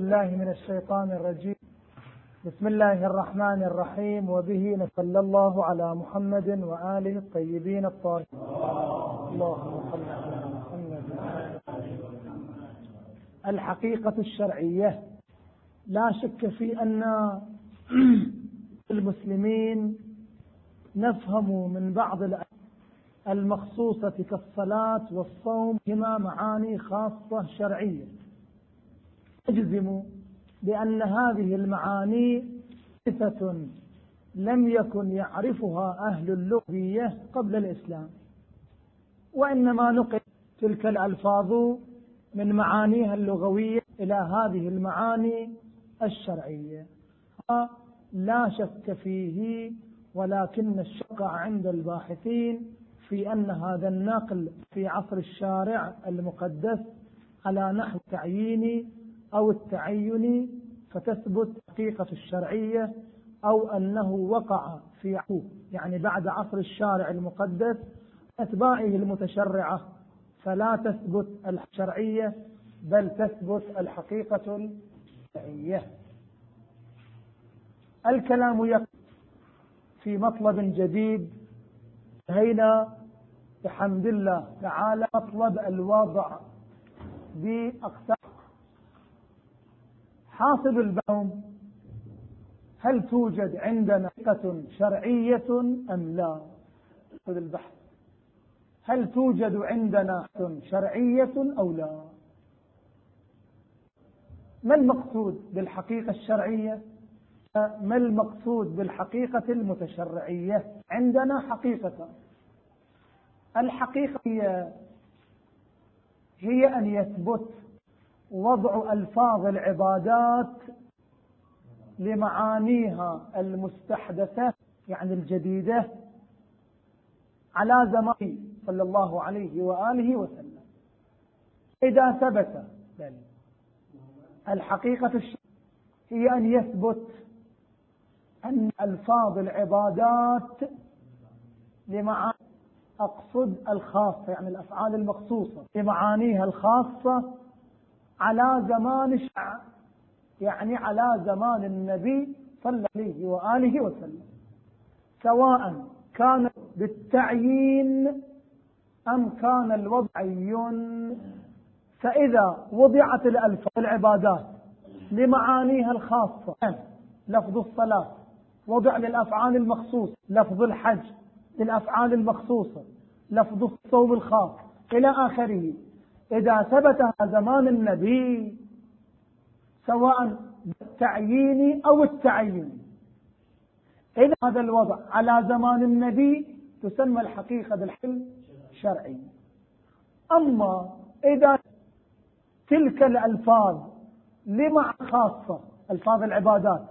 الله من الشيطان الرجيم. بسم الله الرحمن الرحيم. وبه صلى الله على محمد وآله الطيبين الطاهرين. اللهم صل على محمد الحقيقة الشرعية. لا شك في أن المسلمين نفهم من بعض المخصوصة كالصلاة والصوم هما معاني خاصة شرعية. أجزم بأن هذه المعاني صفة لم يكن يعرفها أهل اللغوية قبل الإسلام وإنما نقل تلك الألفاظ من معانيها اللغوية إلى هذه المعاني الشرعية. لا شك فيه ولكن الشق عند الباحثين في أن هذا النقل في عصر الشارع المقدس على نحو تعييني أو التعين فتثبت حقيقة الشرعية أو أنه وقع في عقوب يعني بعد عصر الشارع المقدس أتباعه المتشرعة فلا تثبت الشرعية بل تثبت الحقيقة الشرعية. الكلام يقف في مطلب جديد. انتهينا بحمد الله تعالى مطلب الوضع بأقسام حاصل البوم هل توجد عندنا حقيقة شرعية أم لا؟ خذ البحث. هل توجد عندنا شرعية أو لا؟ ما المقصود بالحقيقة الشرعية؟ ما المقصود بالحقيقة المتشرعية؟ عندنا حقيقة. الحقيقة هي, هي أن يثبت وضع ألفاظ العبادات لمعانيها المستحدثة يعني الجديدة على زمان صلى الله عليه وآله وسلم. إذا ثبت الحقيقة هي أن يثبت أن ألفاظ العبادات لمعاني أقصد الخاصة يعني الأفعال المخصوصة لمعانيها الخاصة على زمان الشع يعني على زمان النبي صلى الله عليه وآله وسلم. سواء كان بالتعيين أم كان الوضع عين فإذا وضعت الألفاظ العبادات لمعانيها الخاصة لفظ الصلاة وضع للأفعال المخصوصة لفظ الحج للأفعال المخصوصة لفظ الصوم الخاص إلى آخره. إذا ثبت زمان النبي سواء بالتعيين أو التعين إذا هذا الوضع على زمان النبي تسمى الحقيقة بالحل الشرعي أما إذا تلك الألفاظ لمع خاصة ألفاظ العبادات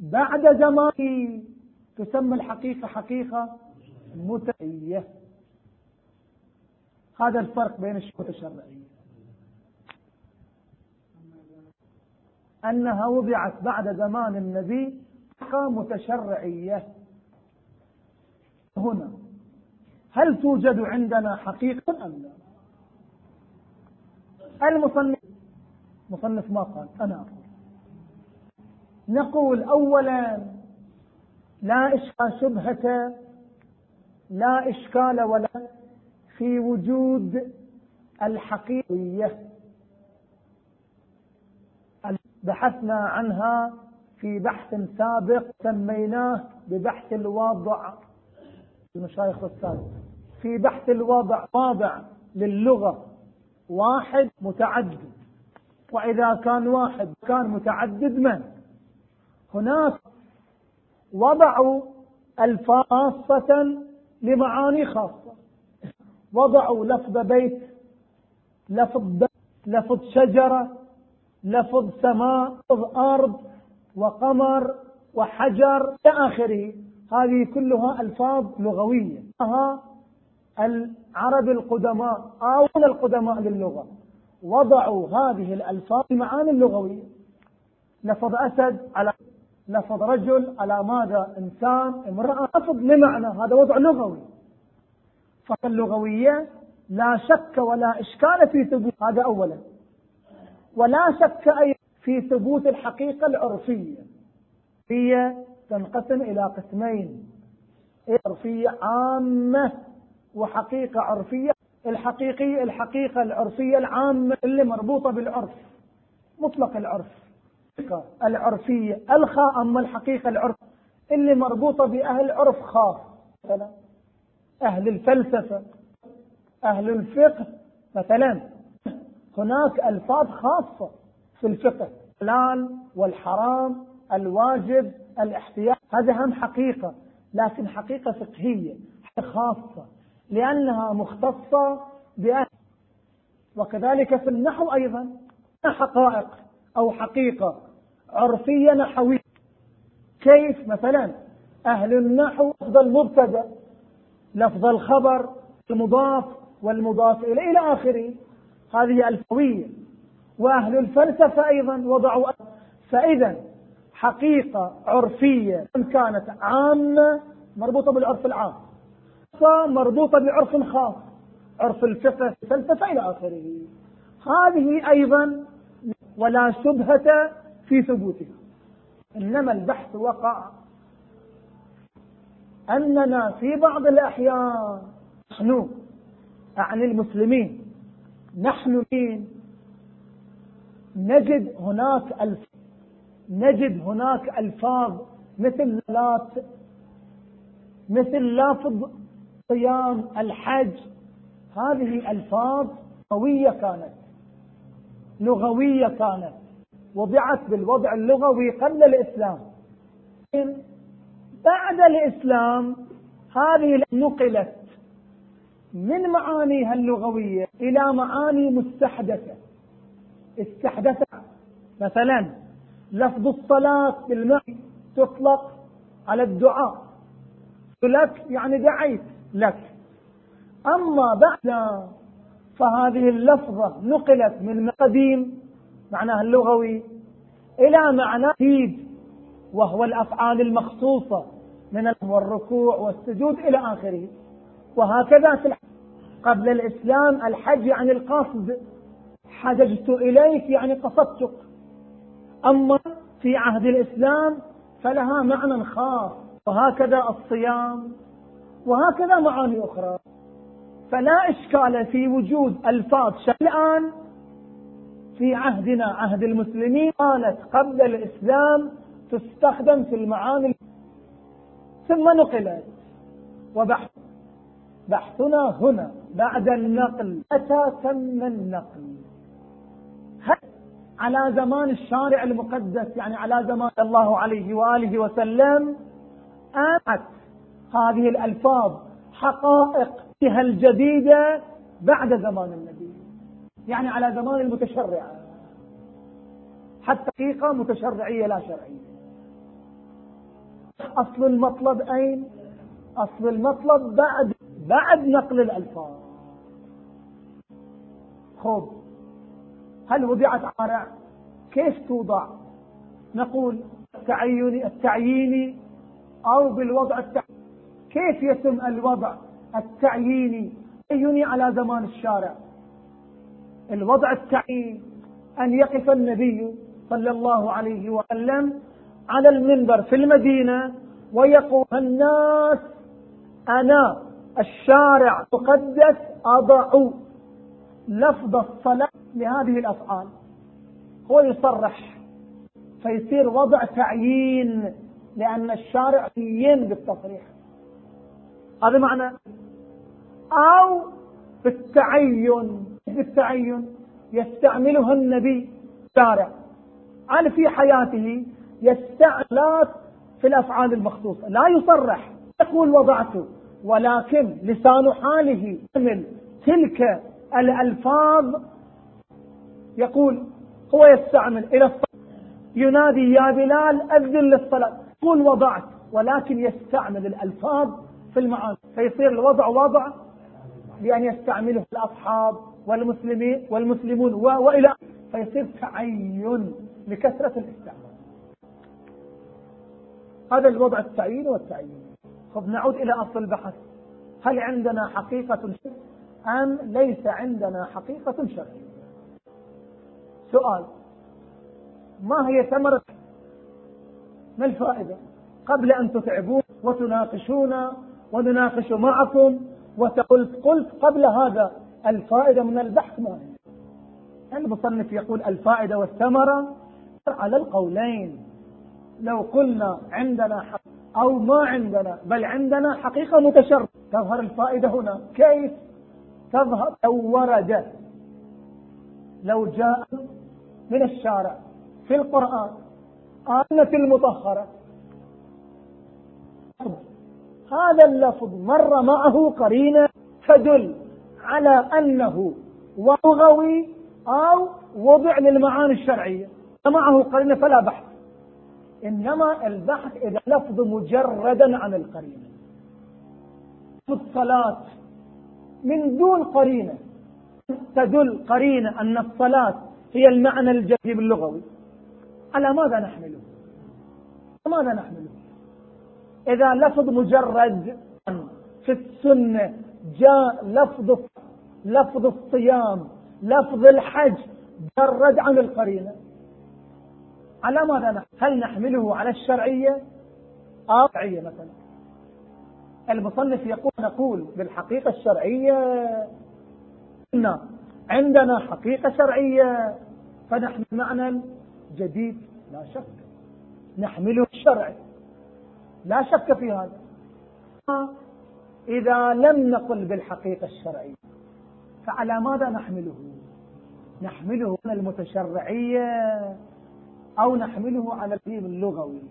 بعد زمان تسمى الحقيقة حقيقة متعية. هذا الفرق بين الشروط الشرعية. أنها وضعت بعد زمان النبي متشرعية. هنا هل توجد عندنا حقيقة أم لا؟ المصنف مصنف ما قال أنا أقول. نقول أولا لا إشكال شبهة لا إشكال ولا في وجود الحقيقية. بحثنا عنها في بحث سابق سميناه ببحث الوضع المشايخ السابق في بحث الوضع واضع للغة. واحد متعدد. وإذا كان واحد كان متعدد من؟ هناك وضعوا الفاظ خاصة لمعاني خاصة. وضعوا لفظ بيت لفظ بيت لفظ شجرة لفظ سماء لفظ أرض وقمر وحجر إلى آخره. هذه كلها ألفاظ لغوية. العرب القدماء أو القدماء للغة. وضعوا هذه الألفاظ المعاني اللغوية لفظ أسد على لفظ رجل على ماذا؟ إنسان امرأة. لفظ لمعنى هذا وضع لغوي. فاللغوية لا شك ولا إشكال في ثبوت هذا أولا. ولا شك أي في ثبوت الحقيقة العرفية. هي تنقسم إلى قسمين. عرفية عامة وحقيقة عرفية. الحقيقية الحقيقة العرفية العامة اللي مربوطة بالعرف مطلق العرف. العرفية الخاء أما الحقيقة العرف اللي مربوطة بأهل العرف خاص مثلا أهل الفلسفة أهل الفقه مثلا. هناك ألفاظ خاصة في الفقه الحلال والحرام الواجب الاحتياج هذا هم حقيقة لكن حقيقة فقهية خاصة لأنها مختصة بأهل وكذلك في النحو أيضا. حقائق أو حقيقة عرفية نحوية؟ كيف مثلا أهل النحو لفظ المبتدا لفظ الخبر المضاف والمضاف إليه إلى آخره. هذه الفوية وأهل الفلسفة أيضا وضعوا فإذا حقيقة عرفية كانت عامة مربوطة بالعرف العام. مربوطة بعرف خاص. عرف الفقه الفلسفة إلى آخره. هذه أيضا ولا شبهة في ثبوتها. إنما البحث وقع أننا في بعض الأحيان نحن عن المسلمين نحن مين؟ نجد هناك ألف نجد هناك ألفاظ مثل لات مثل لفظ صيام الحج. هذه ألفاظ لغوية كانت لغوية كانت وضعت بالوضع اللغوي قبل الإسلام. بعد الإسلام هذه نقلت من معانيها اللغوية إلى معاني مستحدثة. استحدث مثلا لفظ الصلاة بالمعنى تطلق على الدعاء. لك يعني دعيت لك. أما بعد فهذه اللفظة نقلت من قديم معناها اللغوي إلى معنى جديد وهو الأفعال المخصوصة. من والركوع والسجود إلى آخره. وهكذا في قبل الإسلام الحج يعني القصد. حججت إليك يعني قصدتك. أما في عهد الإسلام فلها معنى خاص. وهكذا الصيام. وهكذا معاني أخرى. فلا إشكال في وجود ألفاظ الآن في عهدنا عهد المسلمين كانت قبل الإسلام تستخدم في المعاني ثم نقلت وبحث بحثنا هنا بعد النقل. متى تم النقل؟ على زمان الشارع المقدس يعني على زمان الله عليه وآله وسلم أنت هذه الألفاظ حقائق فيها الجديدة بعد زمان النبي؟ يعني على زمان المتشرع حتى حقيقة متشرعية لا شرعية. أصل المطلب أين؟ أصل المطلب بعد بعد نقل الألفاظ. خب هل وضعت عارع كيف توضع؟ نقول التعيني التعييني أو بالوضع التعييني كيف يتم الوضع؟ التعييني تعيني على زمان الشارع. الوضع التعييني أن يقف النبي صلى الله عليه وسلم على المنبر في المدينة ويقول الناس أنا الشارع المقدس أضع لفظ الصلاة لهذه الأفعال. هو يصرح فيصير وضع تعيين لأن الشارع يين بالتصريح. هذا معنى أو بالتعين. بالتعين؟ يستعملها النبي الشارع عن في حياته يستعملات في الأفعال المخصوصة. لا يصرح يقول وضعته ولكن لسان حاله يحمل تلك الألفاظ يقول هو يستعمل إلى الصلاة ينادي يا بلال أذن للصلاة. يقول وضعت ولكن يستعمل الألفاظ في المعاني. فيصير الوضع وضع بأن يستعمله الأصحاب والمسلمين والمسلمون وإلى فيصير تعين لكثرة الاستعمال. هذا الوضع التعيين والتعيين. طب نعود إلى أصل البحث. هل عندنا حقيقة أم ليس عندنا حقيقة شرعية سؤال. ما هي ثمرة ما الفائدة؟ قبل أن تتعبون وتناقشون ونناقش معكم وتقول قلت قبل هذا الفائدة من البحث ما هي؟ المصنف يقول الفائدة والثمرة على القولين. لو قلنا عندنا حق أو ما عندنا بل عندنا حقيقة متشرفة. تظهر الفائدة هنا. كيف؟ تظهر لو ورد لو جاء من الشارع في القرآن آنة المطهرة. هذا اللفظ مر معه قرينة تدل على أنه لغوي أو وضع للمعاني الشرعية. معه قرينة فلا بحث. إنما البحث إذا لفظ مجردا عن القرينة. الصلاة من دون قرينة. تدل قرينة أن الصلاة هي المعنى الجديد اللغوي. على ماذا نحمله؟ ماذا نحمله؟ إذا لفظ مجرد في السنة جاء لفظ لفظ الصيام لفظ الحج جرد عن القرينة. على ماذا نحمل هل نحمله على الشرعية؟ أو الشرعية مثلا. المصنف يقول نقول بالحقيقة الشرعية عندنا حقيقة شرعية فنحن معنى جديد لا شك. نحمله الشرع. لا شك في هذا. إذا لم نقل بالحقيقة الشرعية فعلى ماذا نحمله؟ نحمله المتشرعية. أو نحمله على الدين اللغوي.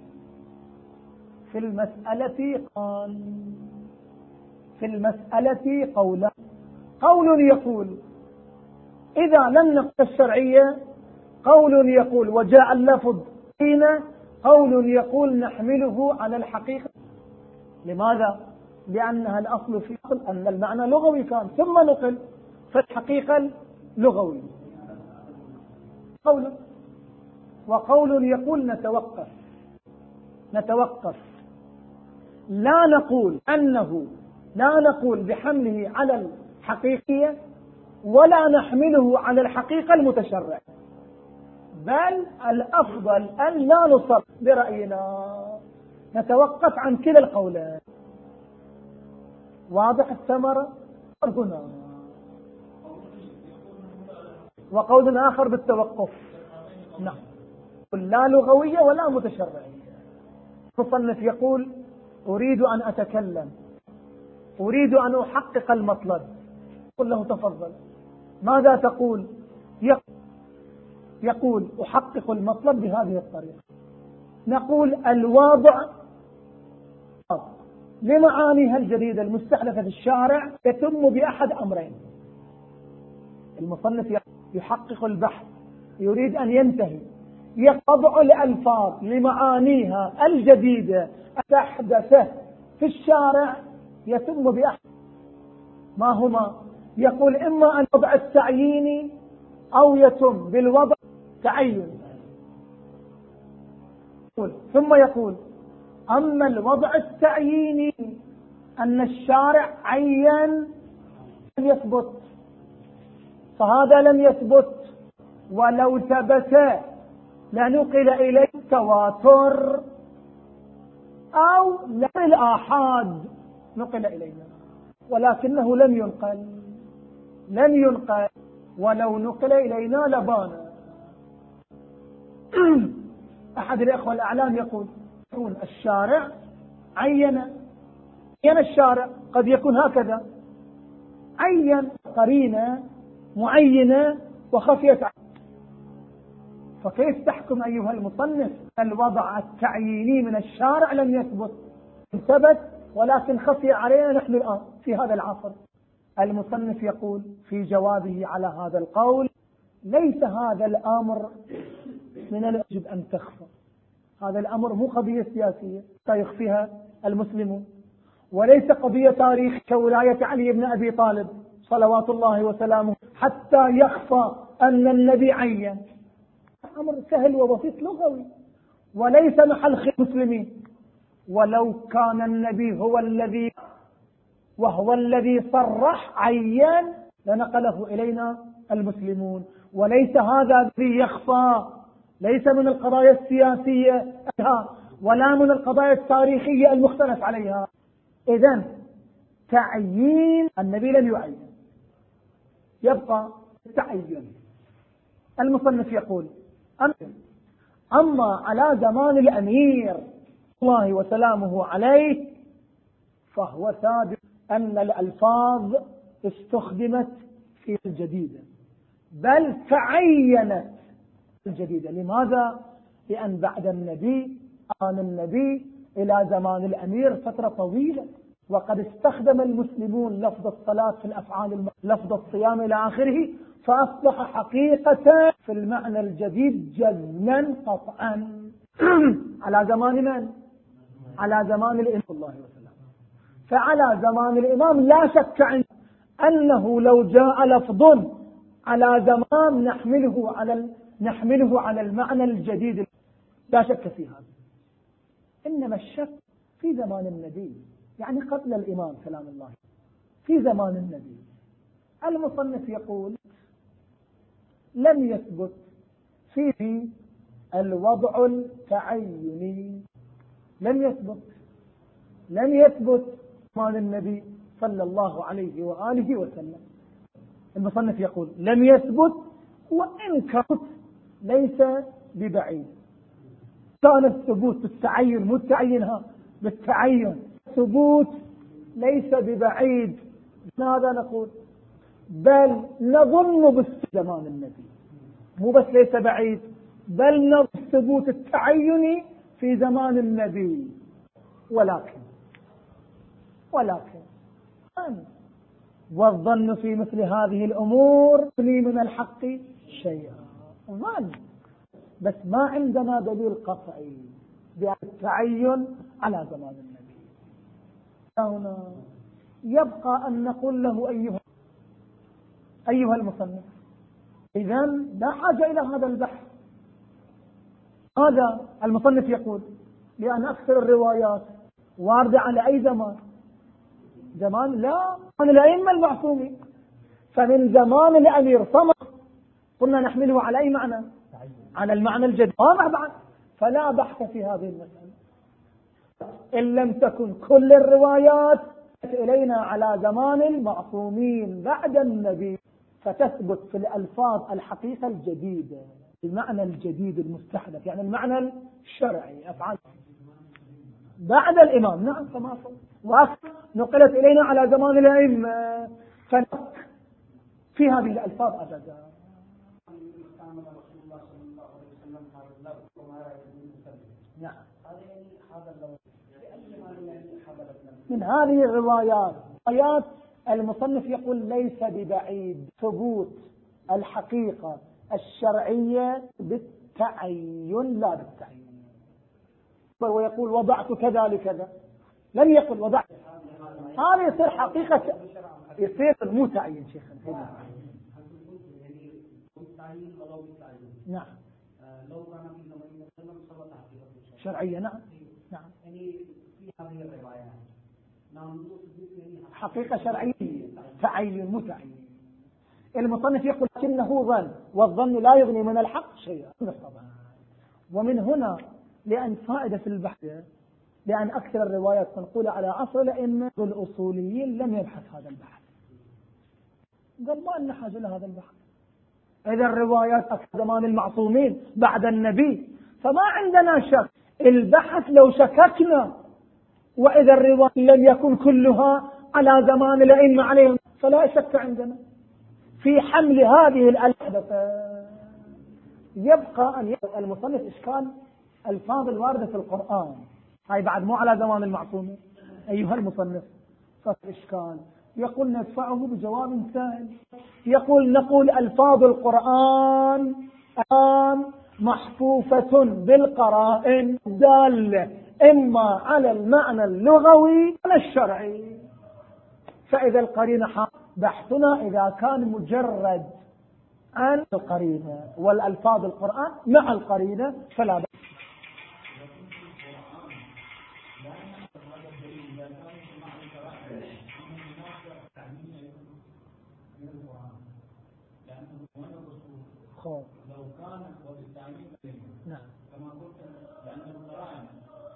في المسألة قال في المسألة قولا قول يقول. إذا لم نقل الشرعية قول يقول. وجاء اللفظ حين قول يقول نحمله على الحقيقة. لماذا؟ لأنها الأصل في أن المعنى لغوي كان ثم نقل فالحقيقة لغوي. قول. وقول يقول نتوقف. نتوقف. لا نقول أنه لا نقول بحمله على الحقيقية ولا نحمله على الحقيقة المتشرعة. بل الأفضل أن لا نصر برأينا. نتوقف عن كلا القولين واضح الثمرة؟ هنا. وقول آخر بالتوقف. نعم. لا لغوية ولا متشرعية. مصنف يقول أريد أن أتكلم. أريد أن أحقق المطلب. قل له تفضل. ماذا تقول؟ يقول أحقق المطلب بهذه الطريقة. نقول الواضع لمعانيها الجديدة المستحدثة في الشارع يتم بأحد أمرين. المصنف يحقق البحث. يريد أن ينتهي. يقضع الألفاظ لمعانيها الجديدة. تحدث في الشارع يتم بأحد. ما هما؟ يقول إما أن وضع التعييني أو يتم بالوضع تعين. ثم يقول أما الوضع التعييني أن الشارع عين لم يثبت. فهذا لم يثبت. ولو ثبت لنقل إليه تواتر أو الآحاد نقل إلينا. ولكنه لم ينقل. لم ينقل. ولو نقل إلينا لبانا أحد الإخوة الأعلام يقول الشارع عين. عين الشارع قد يكون هكذا. عين قرينة معينة وخفيت فكيف تحكم أيها المصنف؟ الوضع التعييني من الشارع لم يثبت؟ ثبت ولكن خفي علينا نحن الآن في هذا العصر. المصنف يقول في جوابه على هذا القول ليس هذا الأمر من الواجب أن تخفى. هذا الأمر مو قضية سياسية يخفيها المسلمون. وليس قضية تاريخ كولاية علي بن أبي طالب صلوات الله وسلامه حتى يخفى أن النبي عين. أمر سهل وبسيط لغوي وليس محل خير المسلمين. ولو كان النبي هو الذي وهو الذي صرح عين لنقله إلينا المسلمون. وليس هذا الذي يخفى ليس من القضايا السياسية ولا من القضايا التاريخية المختلف عليها. إذا تعيين النبي لم يعين. يبقى التعين المصنف يقول أما على زمان الأمير الله وسلامه عليه فهو ثابت أن الألفاظ استخدمت في الجديدة بل تعينت الجديدة لماذا؟ لأن بعد النبي كان النبي إلى زمان الأمير فترة طويلة وقد استخدم المسلمون لفظ الصلاة في الأفعال. لفظ الصيام إلى آخره فأصبح حقيقة في المعنى الجديد جزما قطعا. على زمان من؟ على زمان الإمام الله وسلم. فعلى زمان الإمام لا شك أنه لو جاء لفظ على زمان نحمله على نحمله على المعنى الجديد. لا شك في هذا. إنما الشك في زمان النبي. يعني قبل الإمام سلام الله في زمان النبي. المصنف يقول لم يثبت فيه الوضع التعيني لم يثبت لم يثبت زمان النبي صلى الله عليه وآله وسلم. المصنف يقول لم يثبت وإن كانت ليس ببعيد. كان الثبوت بالتعين مو التعيين بالتعين. ثبوت ليس ببعيد. ماذا نقول؟ بل نظن بالزمان النبي. مو بس ليس بعيد بل نظن الثبوت التعيني في زمان النبي. ولكن ولكن والظن في مثل هذه الأمور لي من الحق شيئا. ظن. بس ما عندنا دليل قطعي بالتعين على زمان النبي. هنا يبقى أن نقول له أيها أيها المصنف إذا لا حاجة إلى هذا البحث. هذا المصنف يقول لأن أكثر الروايات واردة على أي زمان؟ زمان لا من الأئمة المعصومين. فمن زمان الأمير صمت. قلنا نحمله على أي معنى؟ على المعنى الجديد. واضح بعد. فلا بحث في هذه المسألة. إن لم تكن كل الروايات إلينا على زمان المعصومين بعد النبي. فتثبت في الألفاظ الحقيقة الجديدة المعنى الجديد المستحدث يعني المعنى الشرعي أفعال. بعد الإمام نعم كما نقلت إلينا على زمان الأئمة. في هذه الألفاظ أبدا. نعم. من هذه الروايات روايات المصنف يقول ليس ببعيد ثبوت الحقيقة الشرعية بالتعين لا بالتعين. ويقول وضعت كذا لكذا. لم يقل وضعت. هذا يصير حقيقة يصير مو تعين شيخنا نعم. شرعية نعم. نعم. يعني في هذه الروايات حقيقة شرعية. تعين متعين المصنف يقول لكنه ظن والظن لا يغني من الحق شيئا. ومن هنا لأن فائدة في البحث لأن أكثر الروايات منقولة على عصر الأئمة الأصوليين لم يبحث هذا البحث. قال ما لنا حاجة لهذا البحث. إذا الروايات أكثر زمان المعصومين بعد النبي فما عندنا شك. البحث لو شككنا وإذا الرواية لم يكن كلها على زمان الأئمة عليهم فلا شك عندنا في حمل هذه الألفاظ يبقى أن يبقى المصنف إشكال الفاظ الواردة في القرآن. هاي بعد مو على زمان المعصومين أيها المصنف إشكال. يقول ندفعه بجواب سهل يقول نقول ألفاظ القرآن الآن محفوفة بالقرائن دالة إما على المعنى اللغوي ولا الشرعي. فإذا القرينة بحثنا إذا كان مجرد عن القرينة والألفاظ القرآن مع القرينة فلا بأس. لو كان وبالتعليم نعم كما قلت لأن القرآن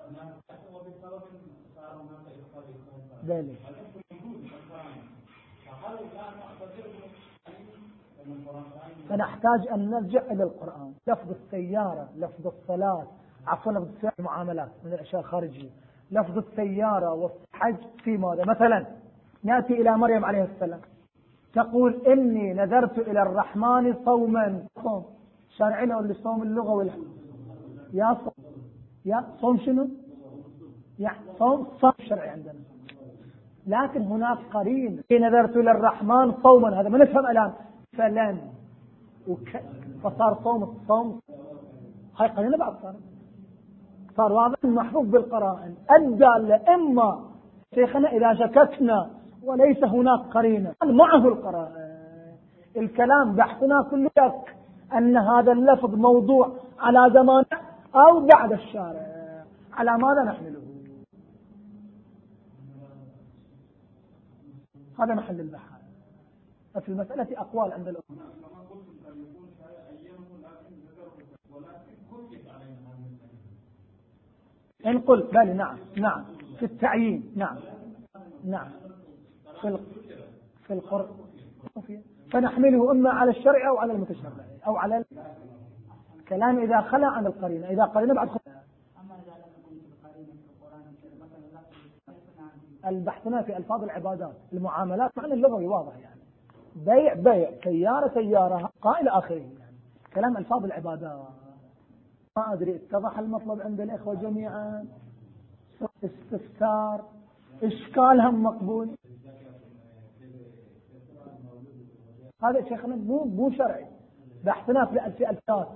هناك وبسبب صار هناك إخراج ذلك. فنحتاج أن نرجع إلى القرآن. لفظ السيارة لفظ الصلاة عفوا لفظ المعاملات من الأشياء الخارجية. لفظ السيارة والحج في ماذا؟ مثلا نأتي إلى مريم عليه السلام. تقول إني نذرت إلى الرحمن صوما. صوم. شرعي له الصوم اللغوي يا صوم. يا صوم شنو؟ يعني صوم صوم شرعي عندنا. لكن هناك قرين. نذرت للرحمن صوما. هذا ما نفهم الآن. فلن وك... فصار صوم الصوم. هاي قرينة بعد صار. صار واضح محفوظ بالقرائن. الدالة إما شيخنا إذا شككنا وليس هناك قرينة. معه القرائن. الكلام بحثنا كله شك أن هذا اللفظ موضوع على زمان أو بعد الشارع. على ماذا نحمله؟ هذا محل البحث ففي المسألة أقوال عند الأمة. إن قلت بل نعم نعم. في التعيين نعم نعم. في في القرآن. فنحمله إما على الشرع أو على المتشرع أو على الكلام إذا خلى عن القرينة. إذا قرينة بعد البحثنا في ألفاظ العبادات المعاملات معنى اللغوي واضح يعني. بيع بيع سيارة سيارة قائل آخره يعني. كلام ألفاظ العبادات. ما أدري اتضح المطلب عند الإخوة جميعا. استفسار. إشكال هم مقبول. هذا شيخنا مو مو شرعي. بحثنا في الألفاظ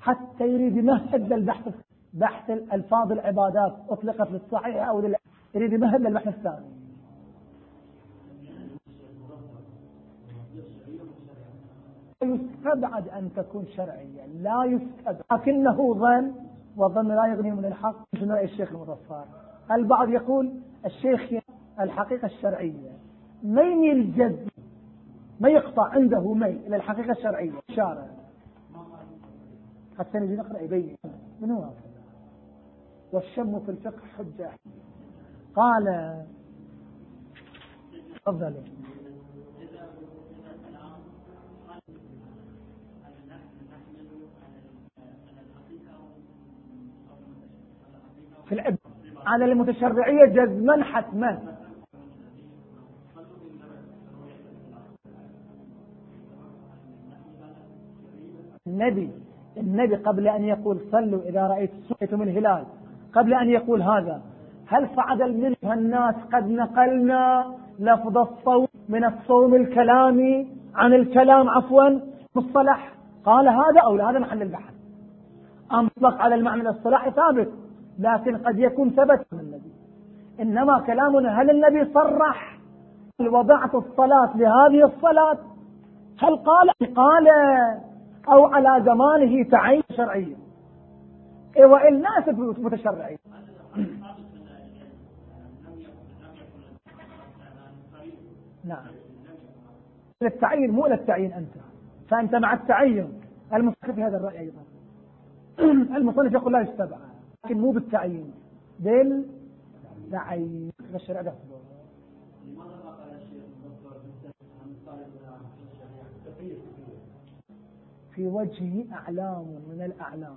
حتى يريد يمهد للبحث بحث الألفاظ العبادات أطلقت للصحيح أو لل... يريد يمهد للبحث الثاني يستبعد أن تكون شرعية لا يستبعد. لكنه ظن والظن لا يغني من الحق. شنو رأي الشيخ المظفر. البعض يقول الشيخ الحقيقة الشرعية. يميل الجد ما يقطع عنده ميل إلى الحقيقة الشرعية؟ شارع حتى نجي نقرأ يبين. من هو؟ والشم في الفقه حجة. قال تفضلوا. في العب على المتشرعية جزما حتما. النبي النبي قبل أن يقول صلوا إذا رأيتم الهلال قبل أن يقول هذا. هل صعد الملك الناس قد نقلنا لفظ الصوم من الصوم الكلامي عن الكلام عفوا مصطلح؟ قال هذا أو لا هذا محل البحث. أطلق على المعنى الاصطلاحي ثابت لكن قد يكون ثبت من النبي. إنما كلامنا هل النبي صرح؟ وضعت الصلاة لهذه الصلاة؟ هل قال؟ قال. أو على زمانه تعين شرعيا. إيه وإلا متشرعين. نعم. للتعيين مو للتعيين أنت. فأنت مع التعين. المصنف في هذا الرأي أيضا. المصنف يقول لا يستبعد لكن مو بالتعيين. بالتعيين الشرع ده في وجهه أعلام من الأعلام.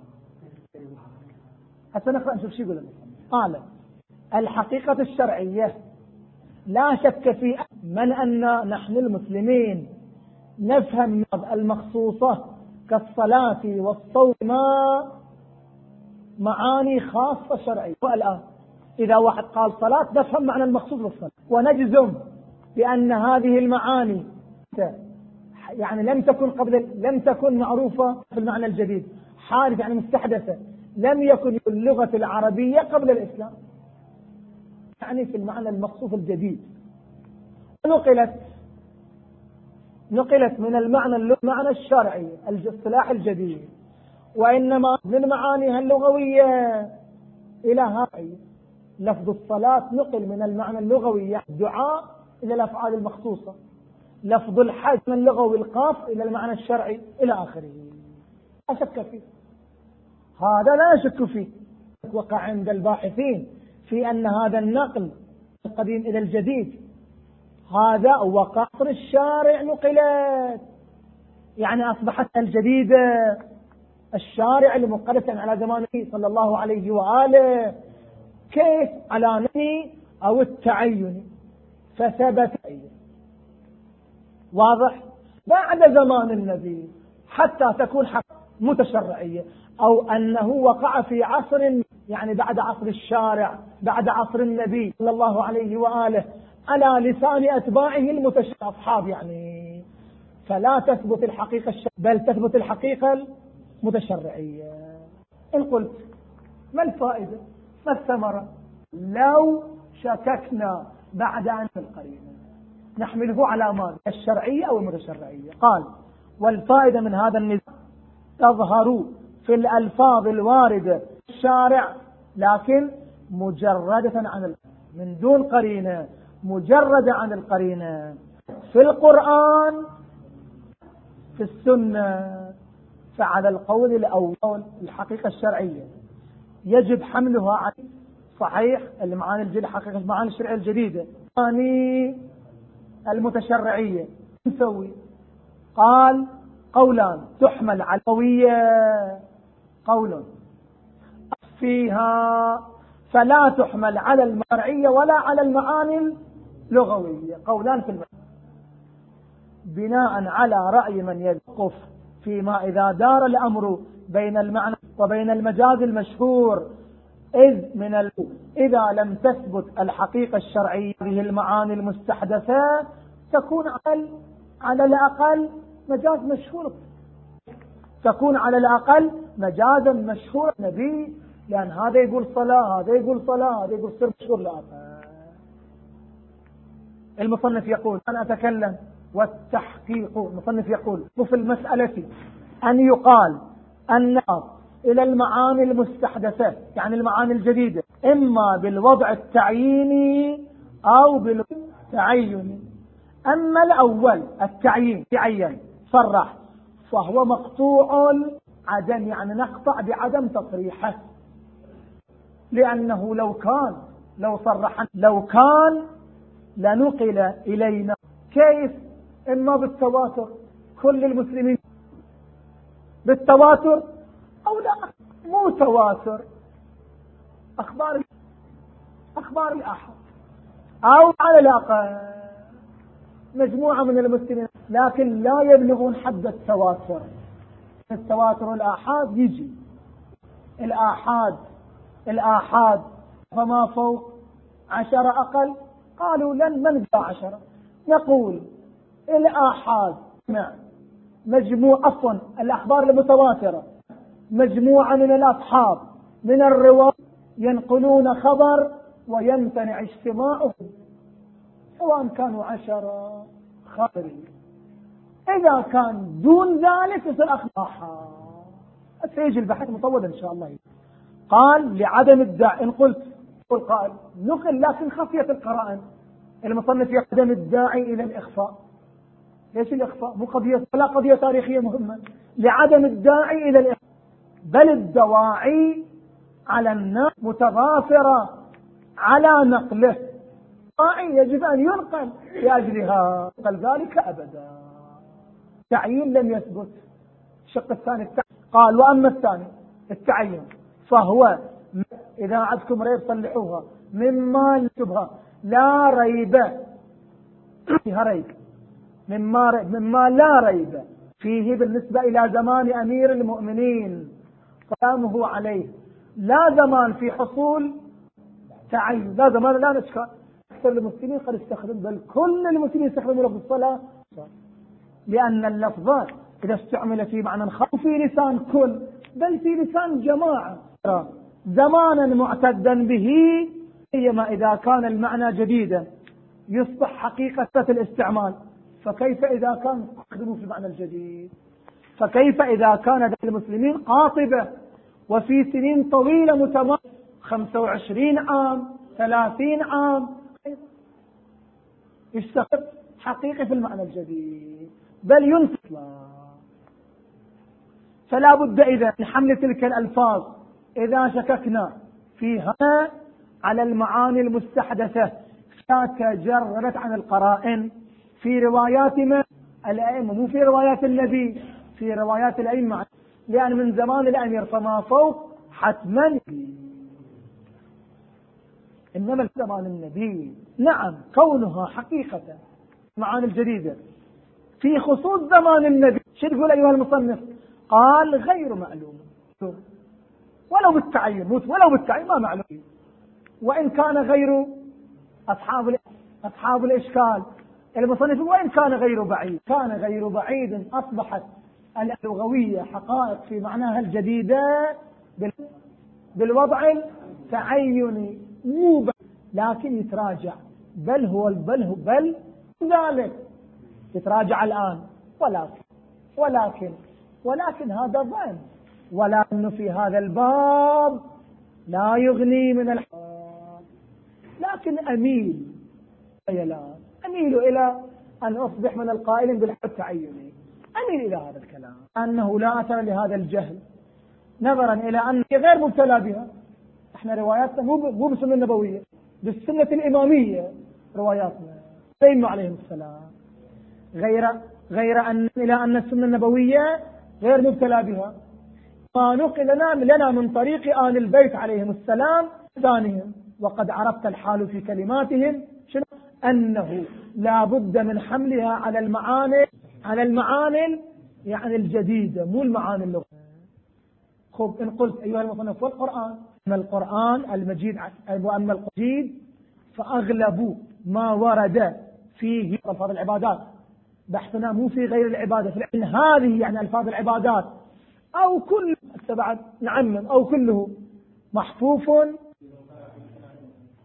حتى نقرأ نشوف شو يقول قال الحقيقة الشرعية لا شك في من أن نحن المسلمين نفهم المخصوصة كالصلاة والصوم معاني خاصة شرعية. والآن إذا واحد قال صلاة نفهم معنى المخصوص بالصلاة. ونجزم بأن هذه المعاني يعني لم تكن قبل لم تكن معروفة في المعنى الجديد حادث يعني مستحدثة لم يكن اللغة العربية قبل الإسلام. يعني في المعنى المخصوص الجديد. نقلت نقلت من المعنى المعنى الشرعي الاصطلاح الجديد. وإنما من معانيها اللغوية إلى هذه لفظ الصلاة نقل من المعنى اللغوي يعني الدعاء إلى الأفعال المخصوصة. لفظ الحج من اللغوي القاف إلى المعنى الشرعي إلى آخره. لا شك فيه. هذا لا يشك فيه. وقع عند الباحثين. في أن هذا النقل القديم إلى الجديد. هذا وقع الشارع نقلت. يعني أصبحت الجديدة. الشارع المقدس على زمانه صلى الله عليه وآله. كيف؟ على نفي أو التعين. فثبت. واضح؟ بعد زمان النبي. حتى تكون حق متشرعية. أو أنه وقع في عصر يعني بعد عصر الشارع بعد عصر النبي صلى الله عليه وآله على لسان أتباعه المتشرع أصحاب يعني فلا تثبت الحقيقة الشرع بل تثبت الحقيقة المتشرعية. إن قلت ما الفائدة؟ ما الثمرة؟ لو شككنا بعد أن القرينة نحمله على ماذا الشرعية أو المتشرعية؟ قال والفائدة من هذا النظام تظهر في الألفاظ الواردة الشارع لكن مجردة عن من دون قرينة مجردة عن القرينة. في القرآن في السنة فعلى القول الأول الحقيقة الشرعية. يجب حملها عن صحيح المعاني الجديدة حقيقة المعاني الشرعية الجديدة. ثاني المتشرعية. نسوي؟ قال قولان تحمل على قوية قول فيها فلا تحمل على المرعية ولا على المعاني اللغوية. قولان في المعنى. بناء على رأي من يوقف فيما إذا دار الأمر بين المعنى وبين المجاز المشهور إذ من ال... إذا لم تثبت الحقيقة الشرعية هذه المعاني المستحدثة تكون على على الأقل مجاز مشهور. تكون على الأقل مجازا مشهور نبي لأن هذا يقول صلاة هذا يقول صلاة هذا يقول مشهور لا المصنف يقول أنا أتكلم والتحقيق المصنف يقول وفي المسألة أن يقال أن إلى المعاني المستحدثة يعني المعاني الجديدة إما بالوضع التعييني أو بالتعين أما الأول التعيين تعين صرح فهو مقطوع عدم يعني نقطع بعدم تصريحه. لأنه لو كان لو صرح لو كان لنقل إلينا. كيف؟ إما بالتواتر. كل المسلمين بالتواتر أو لا؟ مو تواتر. أخبار أخبار الآحاد أو على الأقل مجموعة من المسلمين. لكن لا يبلغون حد التواتر. التواتر الآحاد يجي. الآحاد الآحاد فما فوق عشرة أقل؟ قالوا لن من عشرة. نقول الآحاد مجموع عفوا الأخبار المتواترة. مجموعة من الأصحاب من الرواة ينقلون خبر ويمتنع اجتماعهم سواء كانوا عشرة خبرين إذا كان دون ذلك يصير أخبار سيجي البحث مطول إن شاء الله. قال لعدم الداعي إن قلت قل قائل نقل لكن خفية القرائن المصنف يقدم الداعي إلى الإخفاء. ليش الإخفاء؟ مو قضية ولا قضية تاريخية مهمة. لعدم الداعي إلى الإخفاء. بل الدواعي على الناس متضافرة على نقله. داعي يجب أن ينقل لأجلها. قال ذلك أبدا. تعيين لم يثبت. الشق الثاني التعيين. قال وأما الثاني التعين فهو إذا عندكم ريب صلحوها مما شبهة لا ريب. فيها ريب. مما, ريب مما لا ريب. فيه بالنسبة إلى زمان أمير المؤمنين. سلامه عليه. لا زمان في حصول تعين. لا زمان لا نشكى أكثر المسلمين قد استخدم بل كل المسلمين يستخدمون لفظ الصلاة. لأن اللفظات إذا استعمل في معنى خاص لسان كل بل في لسان جماعة. زمانا معتدا به سيما إذا كان المعنى جديدا يصبح حقيقة الاستعمال. فكيف إذا كان يستخدمه في المعنى الجديد؟ فكيف إذا كان المسلمين قاطبة وفي سنين طويلة متماثلة 25 عام 30 عام؟ يستخدم حقيقي في المعنى الجديد. بل ينفق فلا بد إذا من حمل تلك الألفاظ. إذا شككنا فيها على المعاني المستحدثة تجردت عن القرائن. في روايات من؟ الأئمة مو في روايات النبي في روايات الأئمة. لأن من زمان الأمير فما فوق حتما. إنما زمان النبي. نعم كونها حقيقة معاني الجديدة. في خصوص زمان النبي شو أيها المصنف قال غير معلوم ولو بالتعين ولو بالتعين ما معلوم. وإن كان غير أصحاب أصحاب الإشكال. المصنف وإن كان غير بعيد كان غير بعيد أصبحت اللغوية حقائق في معناها الجديدة بالوضع التعيني مو لكن يتراجع. بل هو بل هو بل ذلك. يتراجع الآن. ولكن ولكن ولكن هذا ظن. ولكن في هذا الباب لا يغني من الحق. لكن أميل أميل إلى أن أصبح من القائلين بالحق التعيني أميل إلى هذا الكلام. أنه لا أثر لهذا الجهل. نظرا إلى أن غير مبتلى بها. إحنا رواياتنا مو مو بالسنة النبوية بالسنة الإمامية رواياتنا. الأئمة عليهم السلام. غير غير أن إلى أن السنة النبوية غير مبتلى بها. ما نقل لنا من طريق آل البيت عليهم السلام ثانيهم وقد عرفت الحال في كلماتهم. شنو؟ أنه لا بد من حملها على المعاني على المعاني يعني الجديدة مو المعاني اللغة. خب إن قلت أيها المصنف والقرآن. أما القرآن المجيد وأما القديد فأغلب ما ورد فيه ألفاظ العبادات. بحثنا مو في غير العبادة في هذه يعني ألفاظ العبادات أو كل بعد نعمم أو كله محفوف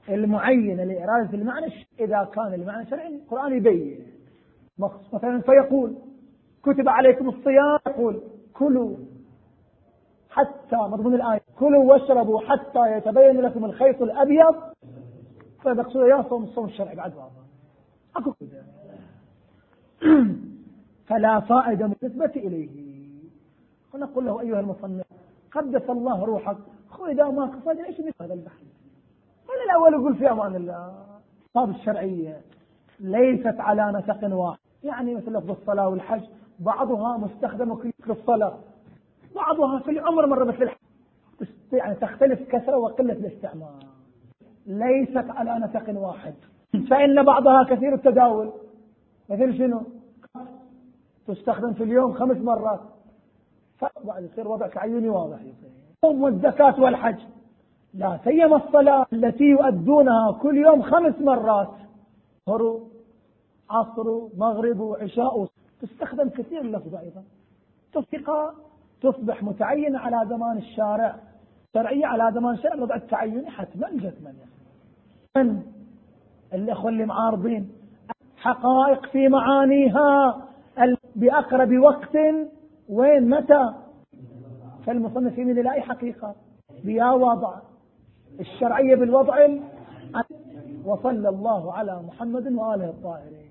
المعين لإرادة المعنى إذا كان المعنى شرعي القرآن يبين. مثلا فيقول كتب عليكم الصيام يقول كلوا حتى مضمون الآية كلوا واشربوا حتى يتبين لكم الخيط الأبيض فيقصد يا صوم الصوم الشرعي بعد بعض أكو فلا فائدة بالنسبة إليه. ونقول له أيها المصنف قدس الله روحك. خو إذا ما قصد إيش مثل هذا البحث من الأول يقول في أمان الله. الصفات الشرعية ليست على نسق واحد. يعني مثل لفظ الصلاة والحج بعضها مستخدم في الصلاة بعضها في العمر مرة مثل الحج. يعني تختلف كثرة وقلة الاستعمال ليست على نسق واحد. فإن بعضها كثير التداول. مثل شنو؟ تستخدم في اليوم خمس مرات. فبعد يصير وضعك عيوني واضح. يصير والزكاة والحج. لا سيما الصلاة التي يؤدونها كل يوم خمس مرات. ظهر عصر مغرب وعشاء تستخدم كثير اللفظة أيضا. تصدق تصبح متعينة على زمان الشارع. شرعية على زمان الشارع. الوضع التعيني حتما جسما. من الأخوة اللي معارضين. حقائق في معانيها. بأقرب وقت. وين متى؟ فالمصنف من لا حقيقة. بيا وضع الشرعية بالوضع وصلى الله على محمد وآله الطاهرين.